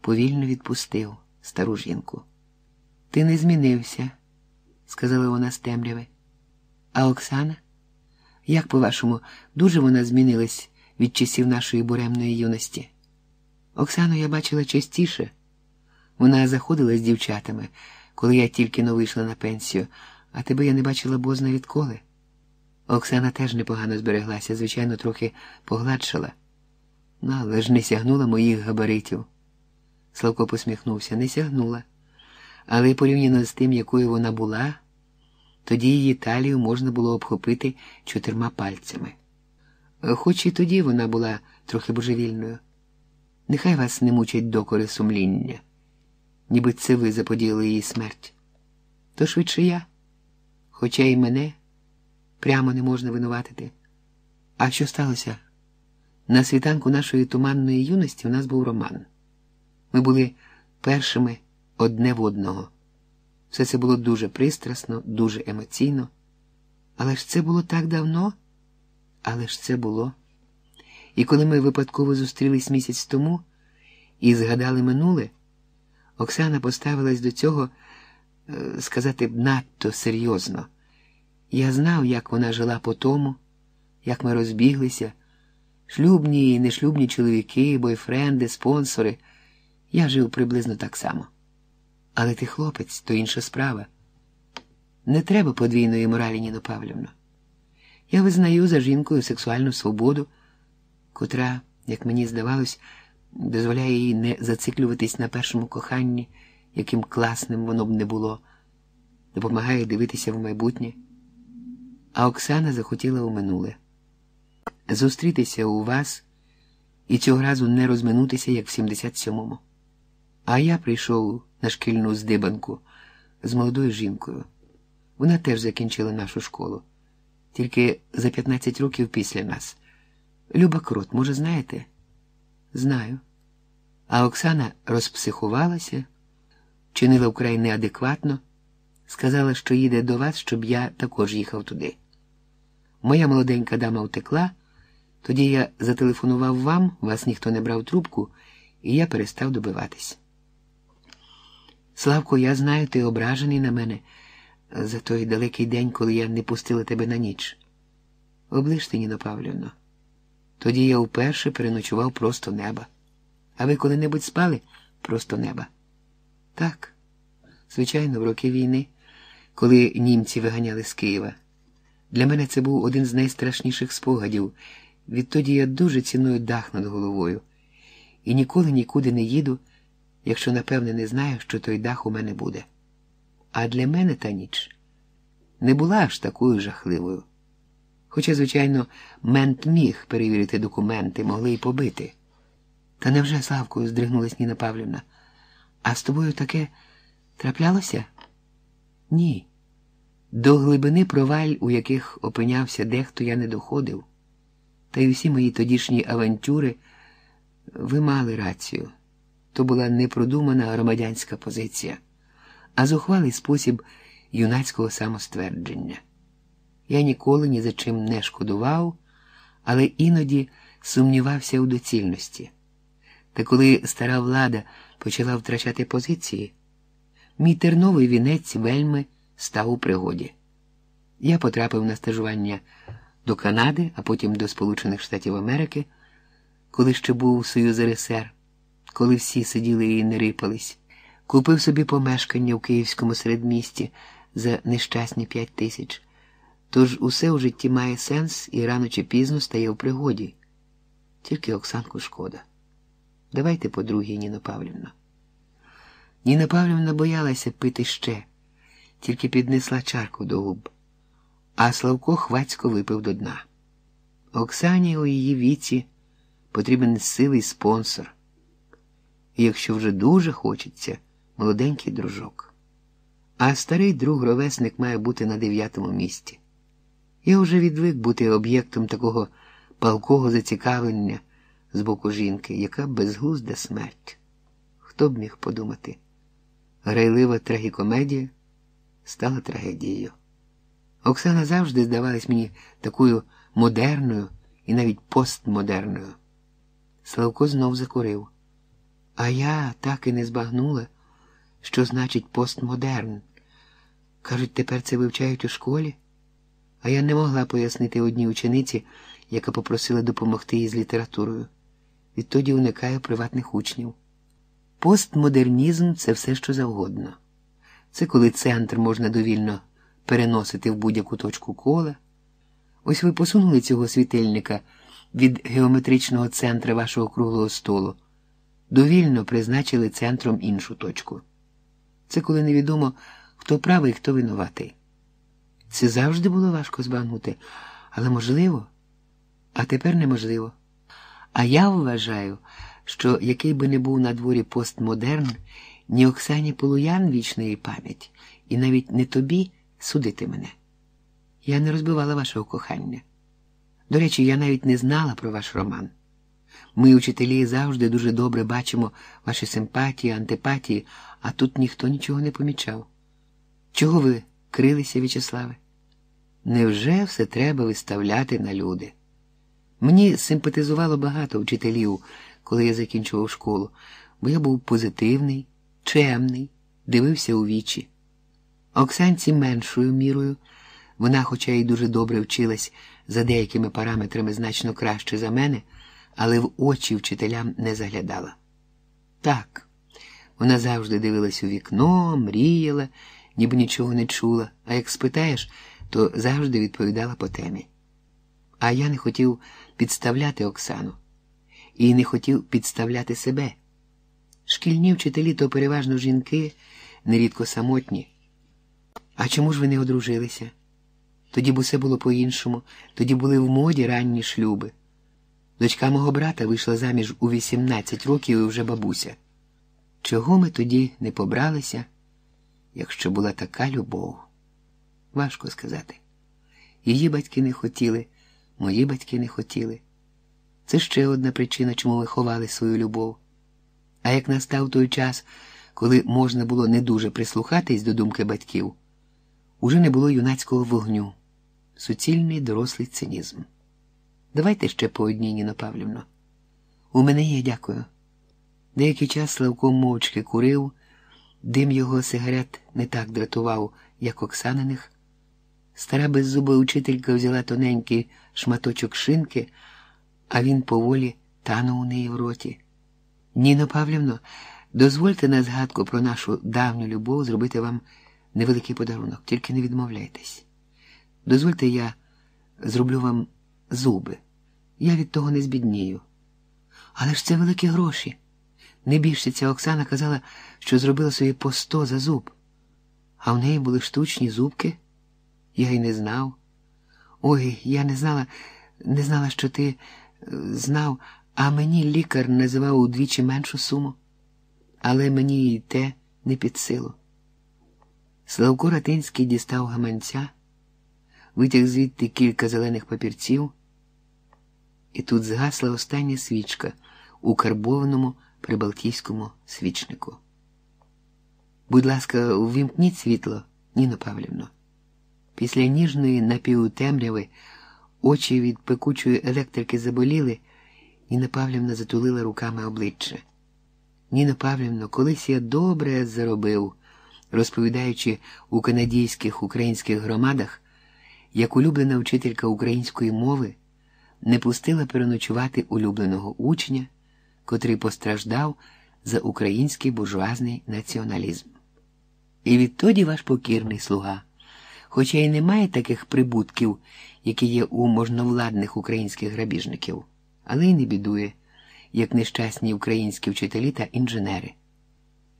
повільно відпустив стару жінку. Ти не змінився, сказала вона з темряви. А Оксана? Як, по-вашому, дуже вона змінилась від часів нашої буремної юності? Оксану я бачила частіше. Вона заходила з дівчатами, коли я тільки но вийшла на пенсію, а тебе я не бачила бозна відколи. Оксана теж непогано збереглася, звичайно, трохи погладшала, ну, але ж не сягнула моїх габаритів. Славко посміхнувся, не сягнула, але порівняно з тим, якою вона була, тоді її талію можна було обхопити чотирма пальцями. Хоч і тоді вона була трохи божевільною. Нехай вас не мучать докори сумління, ніби це ви заподіяли її смерть. То швидше я, хоча й мене прямо не можна винуватити. А що сталося? На світанку нашої туманної юності у нас був роман. Ми були першими одне в одного. Все це було дуже пристрасно, дуже емоційно. Але ж це було так давно, але ж це було. І коли ми випадково зустрілись місяць тому і згадали минуле, Оксана поставилась до цього, е, сказати надто серйозно. Я знав, як вона жила по тому, як ми розбіглися, шлюбні і нешлюбні чоловіки, бойфренди, спонсори. Я жив приблизно так само. Але ти хлопець, то інша справа. Не треба подвійної моралі, Ніно Павлівна. Я визнаю за жінкою сексуальну свободу, котра, як мені здавалось, дозволяє їй не зациклюватись на першому коханні, яким класним воно б не було, допомагає дивитися в майбутнє. А Оксана захотіла у минуле зустрітися у вас і цього разу не розминутися, як в 77-му. А я прийшов на шкільну здибанку з молодою жінкою. Вона теж закінчила нашу школу, тільки за 15 років після нас. Люба Крот, може, знаєте? Знаю. А Оксана розпсихувалася, чинила вкрай неадекватно, сказала, що їде до вас, щоб я також їхав туди. Моя молоденька дама втекла, тоді я зателефонував вам, вас ніхто не брав трубку, і я перестав добиватись. Славко, я знаю, ти ображений на мене за той далекий день, коли я не пустила тебе на ніч. Оближте, Ніно Павлівно. Тоді я вперше переночував просто неба. А ви коли-небудь спали просто неба? Так, звичайно, в роки війни, коли німці виганяли з Києва. Для мене це був один з найстрашніших спогадів. Відтоді я дуже ціную дах над головою і ніколи нікуди не їду, якщо напевне не знаю, що той дах у мене буде. А для мене та ніч не була аж такою жахливою. Хоча, звичайно, мент міг перевірити документи, могли й побити. Та невже Славкою здригнулась Ніна Павлівна? А з тобою таке траплялося? Ні. До глибини проваль, у яких опинявся дехто, я не доходив. Та й усі мої тодішні авантюри ви мали рацію. То була непродумана громадянська позиція, а зухвалий спосіб юнацького самоствердження. Я ніколи ні за чим не шкодував, але іноді сумнівався у доцільності. Та коли стара влада почала втрачати позиції, мій терновий вінець вельми став у пригоді. Я потрапив на стажування до Канади, а потім до Сполучених Штатів Америки, коли ще був Союз РСР, коли всі сиділи і не рипались, купив собі помешкання в київському середмісті за нещасні п'ять тисяч. Тож усе у житті має сенс і рано чи пізно стає в пригоді. Тільки Оксанку шкода. Давайте по другій, Ніно Павлівна. Ніна Павлівна боялася пити ще, тільки піднесла чарку до губ, а Славко хвацько випив до дна. Оксані у її віці потрібен силий спонсор. Якщо вже дуже хочеться, молоденький дружок. А старий друг ровесник має бути на дев'ятому місці. Я вже відвик бути об'єктом такого палкого зацікавлення з боку жінки, яка безглузда смерть. Хто б міг подумати? Грайлива трагікомедія стала трагедією. Оксана завжди здавалась мені такою модерною і навіть постмодерною. Славко знов закурив. А я так і не збагнула, що значить постмодерн. Кажуть, тепер це вивчають у школі. А я не могла пояснити одній учениці, яка попросила допомогти їй з літературою. Відтоді уникаю приватних учнів. Постмодернізм це все, що завгодно. Це коли центр можна довільно переносити в будь-яку точку кола. Ось ви посунули цього світильника від геометричного центра вашого круглого столу, довільно призначили центром іншу точку. Це коли невідомо, хто правий, хто винуватий. Це завжди було важко збагнути, але можливо, а тепер неможливо. А я вважаю, що який би не був на дворі постмодерн, ні Оксані Полуян вічної пам'ять, і навіть не тобі судити мене. Я не розбивала вашого кохання. До речі, я навіть не знала про ваш роман. Ми, учителі, завжди дуже добре бачимо ваші симпатії, антипатії, а тут ніхто нічого не помічав. Чого ви крилися, В'ячеславе? Невже все треба виставляти на люди? Мені симпатизувало багато вчителів, коли я закінчував школу, бо я був позитивний, чемний, дивився у вічі. Оксанці меншою мірою, вона, хоча й дуже добре вчилась за деякими параметрами значно краще за мене, але в очі вчителям не заглядала. Так, вона завжди дивилась у вікно, мріяла, ніби нічого не чула, а як спитаєш, то завжди відповідала по темі. А я не хотів підставляти Оксану і не хотів підставляти себе. Шкільні вчителі то переважно жінки, нерідко самотні. А чому ж ви не одружилися? Тоді б усе було по-іншому, тоді були в моді ранні шлюби. Дочка мого брата вийшла заміж у 18 років і вже бабуся. Чого ми тоді не побралися, якщо була така любов? Важко сказати. Її батьки не хотіли, мої батьки не хотіли. Це ще одна причина, чому ми ховали свою любов. А як настав той час, коли можна було не дуже прислухатись до думки батьків, уже не було юнацького вогню, суцільний дорослий цинізм. Давайте ще по одній, Ніно Павлівно. У мене є, дякую. Деякий час Славко мовчки курив, дим його сигарет не так дратував, як Оксаниних. Стара беззуба учителька взяла тоненький шматочок шинки, а він поволі танув у неї в роті. Ніно Павлівно, дозвольте на згадку про нашу давню любов зробити вам невеликий подарунок, тільки не відмовляйтесь. Дозвольте, я зроблю вам зуби. Я від того не збіднію. Але ж це великі гроші. Небіжчиця Оксана казала, що зробила собі по сто за зуб, а в неї були штучні зубки. Я й не знав. Ой, я не знала, не знала, що ти е, знав, а мені лікар називав удвічі меншу суму, але мені й те не під силу. Славко Ратинський дістав гаманця, витяг звідти кілька зелених папірців, і тут згасла остання свічка у карбованому прибалтійському свічнику. Будь ласка, увімкніть світло, Ніно Павлівно. Після ніжної напівтемряви очі від пекучої електрики заболіли, Ніна Павлівна затулила руками обличчя. Ніна Павлівна, колись я добре заробив, розповідаючи у канадійських українських громадах, як улюблена вчителька української мови не пустила переночувати улюбленого учня, котрий постраждав за український буржуазний націоналізм. І відтоді ваш покірний слуга хоча й немає таких прибутків, які є у можновладних українських грабіжників, але й не бідує, як нещасні українські вчителі та інженери.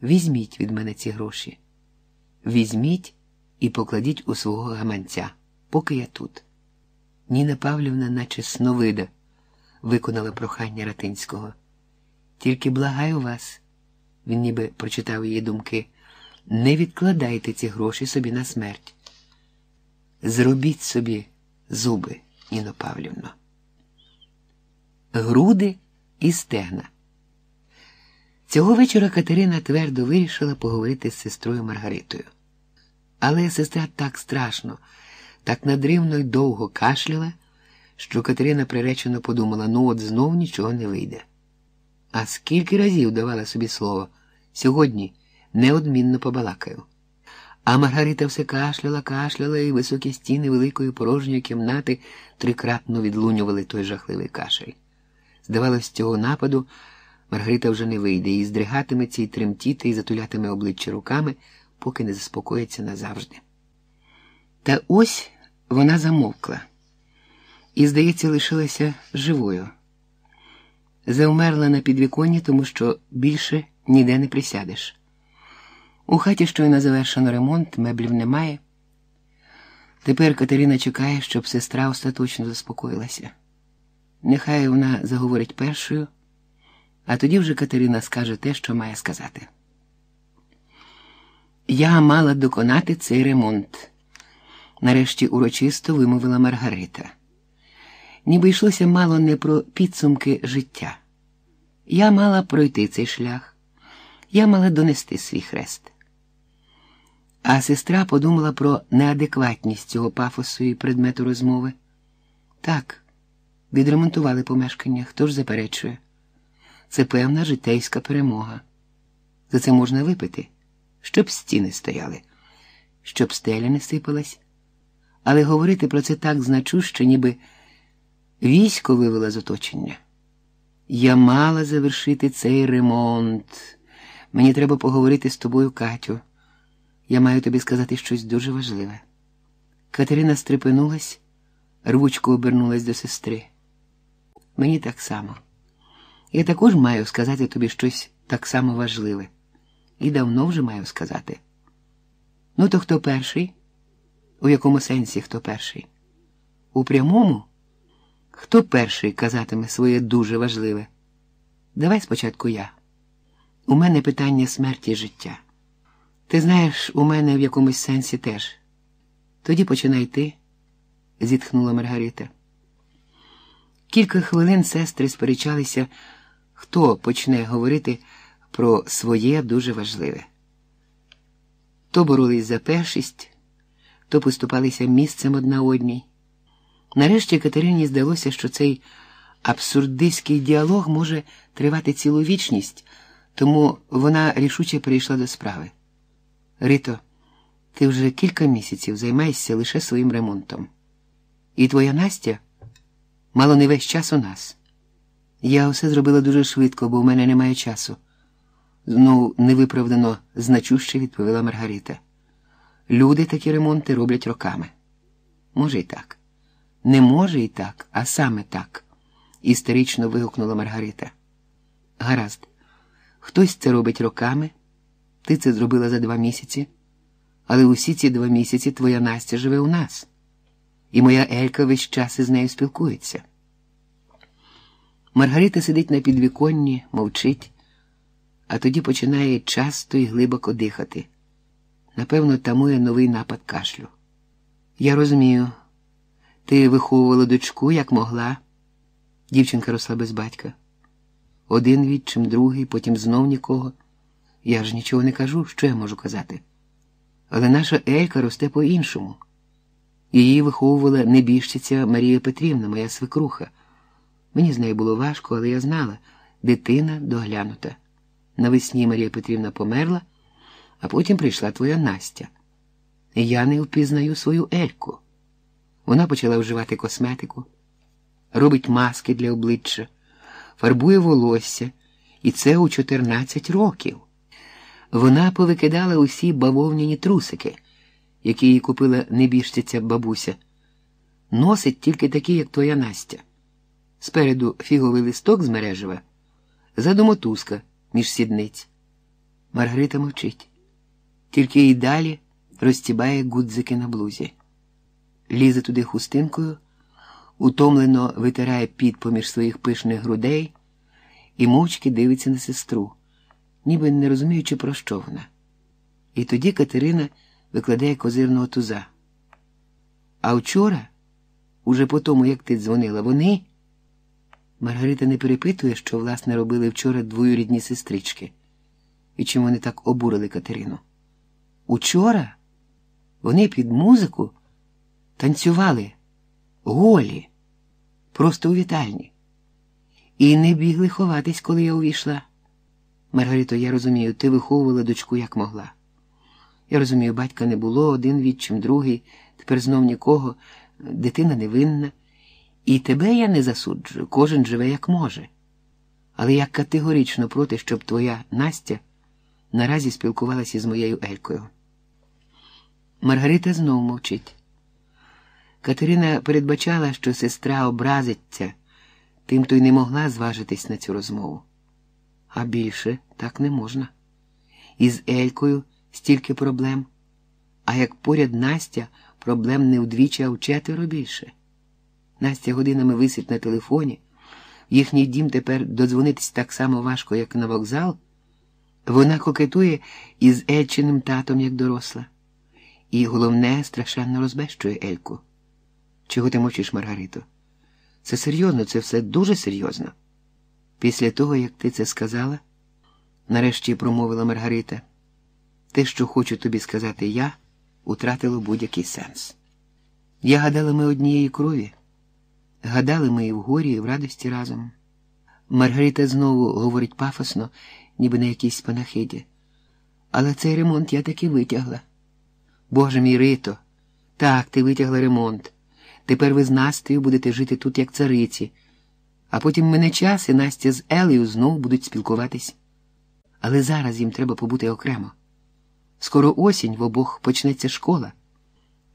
Візьміть від мене ці гроші, візьміть і покладіть у свого гаманця, поки я тут. Ніна Павлівна, наче сновида, виконала прохання Ратинського. Тільки благаю вас, він ніби прочитав її думки, не відкладайте ці гроші собі на смерть. Зробіть собі зуби, Ніно Павлівно. Груди і стегна. Цього вечора Катерина твердо вирішила поговорити з сестрою Маргаритою. Але сестра так страшно, так надривно й довго кашляла, що Катерина приречено подумала: ну от знов нічого не вийде. А скільки разів давала собі слово сьогодні неодмінно побалакаю. А Маргарита все кашляла, кашляла, і високі стіни великої порожньої кімнати трикратно відлунювали той жахливий кашель. Здавалось, цього нападу Маргарита вже не вийде і здригатиметься і тремтіти, і затулятиме обличчя руками, поки не заспокоїться назавжди. Та ось вона замовкла. і, здається, лишилася живою. Завмерла на підвіконні, тому що більше ніде не присядеш. У хаті щойно завершено ремонт, меблів немає. Тепер Катерина чекає, щоб сестра остаточно заспокоїлася. Нехай вона заговорить першою, а тоді вже Катерина скаже те, що має сказати. Я мала доконати цей ремонт, нарешті урочисто вимовила Маргарита. Ніби йшлося мало не про підсумки життя. Я мала пройти цей шлях, я мала донести свій хрест. А сестра подумала про неадекватність цього пафосу і предмету розмови. Так, відремонтували помешкання, хто ж заперечує. Це певна житейська перемога. За це можна випити, щоб стіни стояли, щоб стеля не сипалась. Але говорити про це так значуще, ніби військо вивела з оточення. Я мала завершити цей ремонт. Мені треба поговорити з тобою, Катю. Я маю тобі сказати щось дуже важливе. Катерина стрепенулась, рвучко обернулась до сестри. Мені так само. Я також маю сказати тобі щось так само важливе. І давно вже маю сказати. Ну, то хто перший? У якому сенсі хто перший? У прямому? Хто перший казатиме своє дуже важливе? Давай спочатку я. У мене питання смерті і життя. Ти знаєш, у мене в якомусь сенсі теж. Тоді починай ти, зітхнула Маргарита. Кілька хвилин сестри сперечалися, хто почне говорити про своє дуже важливе. То боролись за першість, то поступалися місцем одна одній. Нарешті Катерині здалося, що цей абсурдистський діалог може тривати цілу вічність, тому вона рішуче перейшла до справи. Рито, ти вже кілька місяців займаєшся лише своїм ремонтом. І твоя Настя мало не весь час у нас. Я все зробила дуже швидко, бо в мене немає часу. Знову невиправдано значуще відповіла Маргарита. Люди такі ремонти роблять роками. Може, і так. Не може і так, а саме так, істерично вигукнула Маргарита. Гаразд, хтось це робить роками, ти це зробила за два місяці, але усі ці два місяці твоя Настя живе у нас, і моя Елька весь час із нею спілкується. Маргарита сидить на підвіконні, мовчить, а тоді починає часто і глибоко дихати. Напевно, тамує новий напад кашлю. Я розумію, ти виховувала дочку, як могла. Дівчинка росла без батька. Один відчим, другий, потім знов нікого. Я ж нічого не кажу, що я можу казати. Але наша Елька росте по-іншому. Її виховувала небіжчиця Марія Петрівна, моя свекруха. Мені з нею було важко, але я знала, дитина доглянута. Навесні Марія Петрівна померла, а потім прийшла твоя Настя. Я не впізнаю свою Ельку. Вона почала вживати косметику, робить маски для обличчя, фарбує волосся, і це у 14 років. Вона повикидала усі бавовняні трусики, які їй купила небіжця бабуся. Носить тільки такі, як твоя Настя. Спереду фіговий листок з мережева, заду мотузка між сідниць. Маргарита мовчить, тільки й далі розтібає гудзики на блузі. Лізе туди хустинкою, утомлено витирає під поміж своїх пишних грудей і мовчки дивиться на сестру, ніби не розуміючи, про що вона. І тоді Катерина викладає козирного туза. А вчора, уже по тому, як ти дзвонила, вони. Маргарита не перепитує, що, власне, робили вчора двоюрідні сестрички, і чим вони так обурили Катерину. Учора вони під музику танцювали голі, просто у вітальні, і не бігли ховатись, коли я увійшла. Маргарито, я розумію, ти виховувала дочку як могла. Я розумію, батька не було, один відчим, другий, тепер знов нікого, дитина невинна. І тебе я не засуджую, кожен живе як може. Але я категорично проти, щоб твоя Настя наразі спілкувалася з моєю Елькою. Маргарита знову мовчить. Катерина передбачала, що сестра образиться, тим то й не могла зважитись на цю розмову. А більше так не можна. Із Елькою стільки проблем, а як поряд Настя проблем не вдвічі, а вчетверо більше. Настя годинами висить на телефоні, в їхній дім тепер додзвонитись так само важко, як на вокзал. Вона кокетує із Ельчиним татом, як доросла, і головне, страшенно розбещує Ельку. Чого ти мовчиш, Маргарито? Це серйозно, це все дуже серйозно. Після того, як ти це сказала, нарешті промовила Маргарита, те, що хочу тобі сказати я, утратило будь-який сенс. Я гадала, ми однієї крові, гадали ми і в горі, і в радості разом. Маргарита знову говорить пафосно, ніби на якійсь панахиді. Але цей ремонт я таки витягла. Боже мій Рито, так, ти витягла ремонт. Тепер ви з Настею будете жити тут, як цариці, а потім мине час, і Настя з Елею знову будуть спілкуватись. Але зараз їм треба побути окремо. Скоро осінь в обох почнеться школа.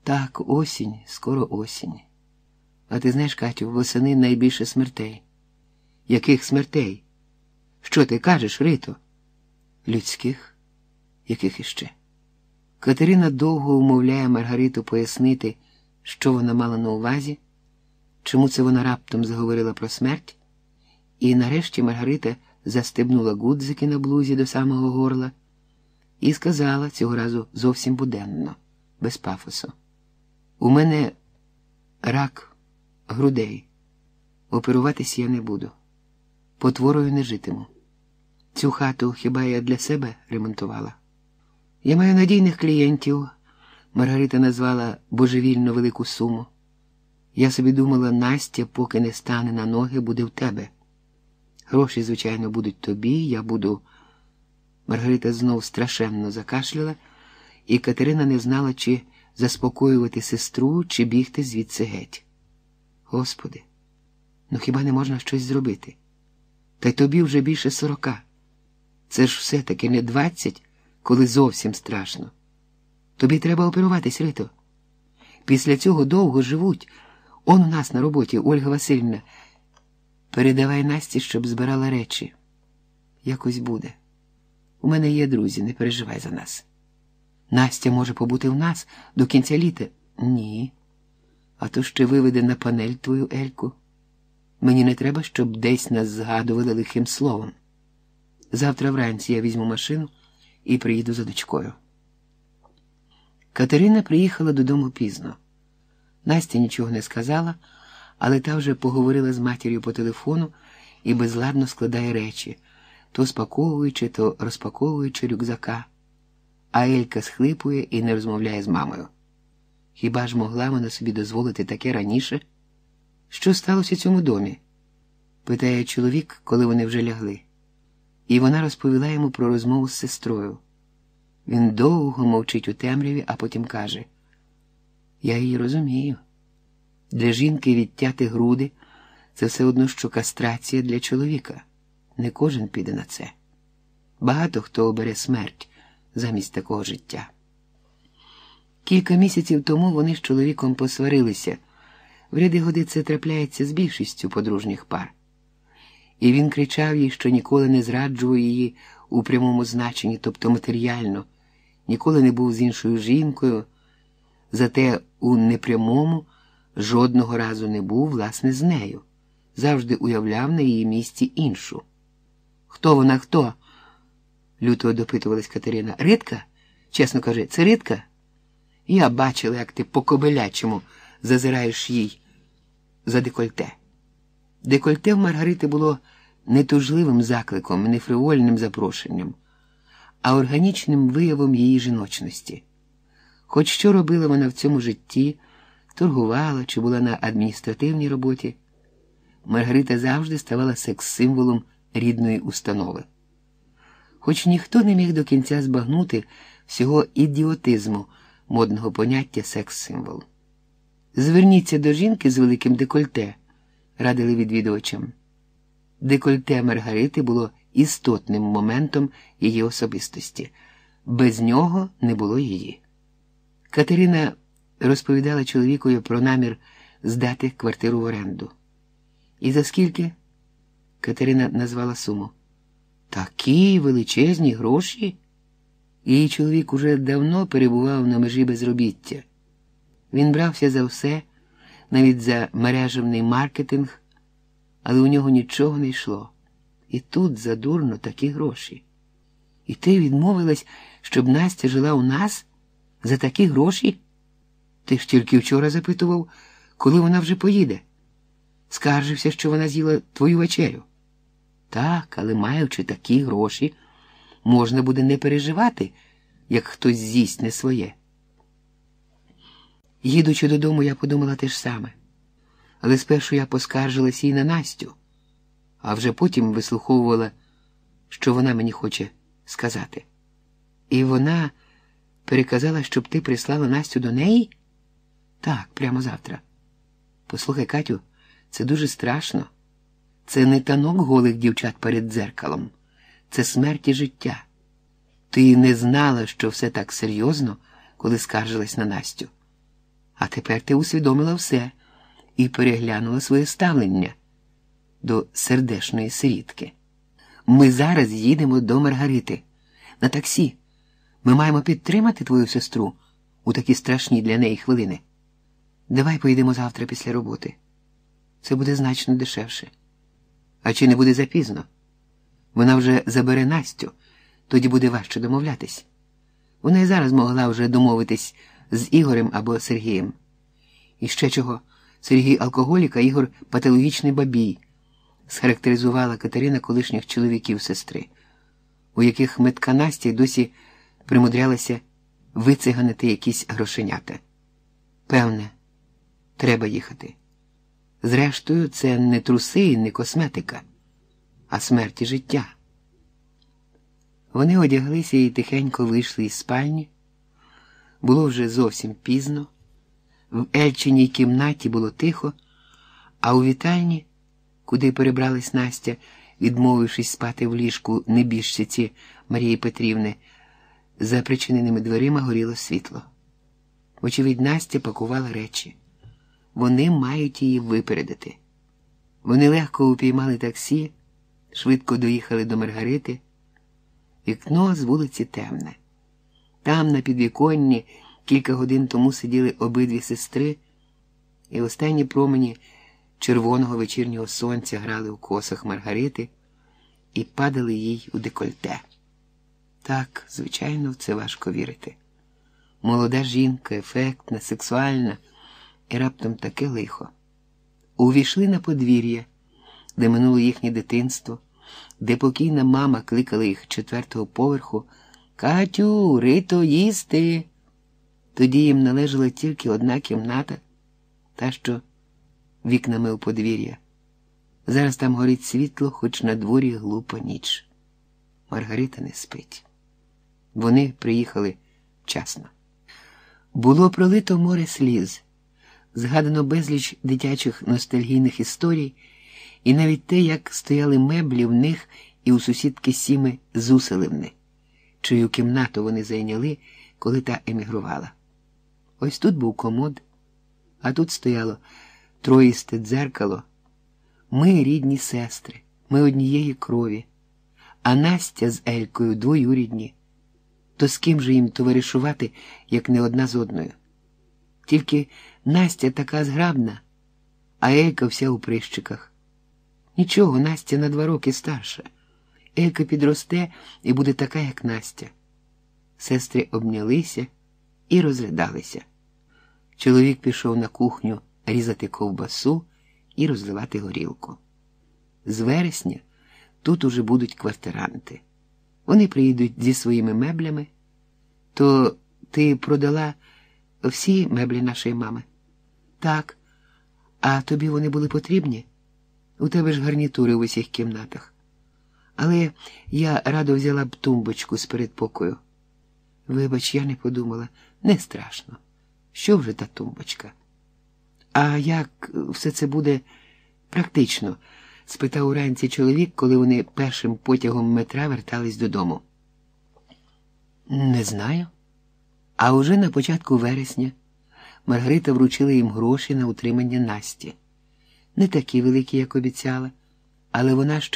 Так, осінь, скоро осінь. А ти знаєш, Катю, восени найбільше смертей. Яких смертей? Що ти кажеш, Рито? Людських? Яких іще? Катерина довго умовляє Маргариту пояснити, що вона мала на увазі, чому це вона раптом заговорила про смерть, і нарешті Маргарита застебнула гудзики на блузі до самого горла і сказала цього разу зовсім буденно, без пафосу. У мене рак грудей. Оперуватись я не буду. Потворою не житиму. Цю хату хіба я для себе ремонтувала? Я маю надійних клієнтів. Маргарита назвала божевільно велику суму. Я собі думала, Настя, поки не стане на ноги, буде в тебе. Гроші, звичайно, будуть тобі, я буду. Маргарита знов страшенно закашляла, і Катерина не знала, чи заспокоювати сестру, чи бігти звідси геть. Господи, ну хіба не можна щось зробити? Та й тобі вже більше сорока. Це ж все-таки не двадцять, коли зовсім страшно. Тобі треба оперуватись, Рито. Після цього довго живуть. Он у нас на роботі, Ольга Васильівна. Передавай Насті, щоб збирала речі. Якось буде. У мене є друзі, не переживай за нас. Настя може побути в нас до кінця літа? Ні. А то ще виведе на панель твою Ельку. Мені не треба, щоб десь нас згадували лихим словом. Завтра вранці я візьму машину і приїду за дочкою. Катерина приїхала додому пізно. Настя нічого не сказала, але та вже поговорила з матір'ю по телефону і безладно складає речі, то спаковуючи, то розпаковуючи рюкзака. А Елька схлипує і не розмовляє з мамою. Хіба ж могла вона собі дозволити таке раніше? Що сталося цьому домі? питає чоловік, коли вони вже лягли. І вона розповіла йому про розмову з сестрою. Він довго мовчить у темряві, а потім каже: Я її розумію. Для жінки відтяти груди це все одно, що кастрація для чоловіка. Не кожен піде на це. Багато хто обере смерть замість такого життя. Кілька місяців тому вони з чоловіком посварилися. В ряди годи це трапляється з більшістю подружніх пар. І він кричав їй, що ніколи не зраджував її у прямому значенні, тобто матеріально, ніколи не був з іншою жінкою, зате у непрямому жодного разу не був, власне, з нею, завжди уявляв на її місці іншу. Хто вона, хто? люто допитувалась Катерина. Ритка? Чесно кажи, це Ритка? Я бачила, як ти по кобилячому зазираєш їй за декольте. Декольте в Маргарити було не тужливим закликом, не фривольним запрошенням, а органічним виявом її жіночності. Хоч що робила вона в цьому житті, торгувала чи була на адміністративній роботі, Маргарита завжди ставала секс-символом рідної установи. Хоч ніхто не міг до кінця збагнути всього ідіотизму модного поняття секс-символ. Зверніться до жінки з великим декольте, радили відвідувачам. Декольте Маргарити було істотним моментом її особистості, без нього не було її. Катерина розповідала чоловікові про намір здати квартиру в оренду. І за скільки? Катерина назвала суму. Такі величезні гроші. Її чоловік уже давно перебував на межі безробіття. Він брався за все, навіть за мережевний маркетинг, але у нього нічого не йшло. І тут задурно такі гроші. І ти відмовилась, щоб Настя жила у нас за такі гроші? Ти ж тільки вчора запитував, коли вона вже поїде. Скаржився, що вона з'їла твою вечерю. Так, але маючи такі гроші, можна буде не переживати, як хтось з'їсть не своє. Їдучи додому, я подумала те ж саме. Але спершу я поскаржилась їй на Настю, а вже потім вислуховувала, що вона мені хоче сказати. І вона переказала, щоб ти прислала Настю до неї? Так, прямо завтра. Послухай, Катю, це дуже страшно. Це не танок голих дівчат перед дзеркалом, це смерть і життя. Ти не знала, що все так серйозно, коли скаржилась на Настю. А тепер ти усвідомила все і переглянула своє ставлення до сердешної сирітки. Ми зараз їдемо до Маргарити на таксі. Ми маємо підтримати твою сестру у такі страшні для неї хвилини. Давай поїдемо завтра після роботи. Це буде значно дешевше. А чи не буде запізно? Вона вже забере Настю, тоді буде важче домовлятись. Вона і зараз могла вже домовитись з Ігорем або Сергієм. І ще чого, Сергій алкоголік, а Ігор патологічний бабій, схарактеризувала Катерина колишніх чоловіків сестри, у яких метка Настя досі примудрялася вициганити якісь грошенята. Певне, треба їхати. Зрештою, це не труси і не косметика, а смерть і життя. Вони одяглися і тихенько вийшли із спальні. Було вже зовсім пізно. В Ельчиній кімнаті було тихо, а у вітальні, куди перебрались Настя, відмовившись спати в ліжку небіжчиці Марії Петрівни, за причиненими дверима горіло світло. Очевидь, Настя пакувала речі. Вони мають її випередити. Вони легко упіймали таксі, швидко доїхали до Маргарити. Вікно з вулиці темне. Там, на підвіконні, кілька годин тому сиділи обидві сестри, і останні промені червоного вечірнього сонця грали у косах Маргарити і падали їй у декольте. Так, звичайно, в це важко вірити. Молода жінка, ефектна, сексуальна, і раптом таке лихо. Увійшли на подвір'я, де минуло їхнє дитинство, де покійна мама кликала їх четвертого поверху Катю, рито їсти. Тоді їм належала тільки одна кімната, та що вікнами у подвір'я. Зараз там горить світло, хоч на дворі глупа ніч. Маргарита не спить. Вони приїхали вчасно. Було пролито море сліз, згадано безліч дитячих ностальгійних історій, і навіть те, як стояли меблі в них і у сусідки Сіми Зуселивни, чию кімнату вони зайняли, коли та емігрувала. Ось тут був комод, а тут стояло троїсте дзеркало. Ми рідні сестри, ми однієї крові, а Настя з Елькою двоюрідні то з ким же їм товаришувати, як не одна з одною? Тільки Настя така зграбна, а Елька вся у прищиках. Нічого, Настя на два роки старша. Елька підросте і буде така, як Настя. Сестри обнялися і розридалися. Чоловік пішов на кухню різати ковбасу і розливати горілку. З вересня тут уже будуть квартиранти. Вони приїдуть зі своїми меблями, то ти продала всі меблі нашої мами? Так. А тобі вони були потрібні? У тебе ж гарнітури в усіх кімнатах. Але я радо взяла б тумбочку з передпокою. Вибач, я не подумала, не страшно. Що вже та тумбочка? А як все це буде практично? спитав уранці чоловік, коли вони першим потягом метра вертались додому. Не знаю. А уже на початку вересня Маргарита вручила їм гроші на утримання Насті. Не такі великі, як обіцяла, але вона ще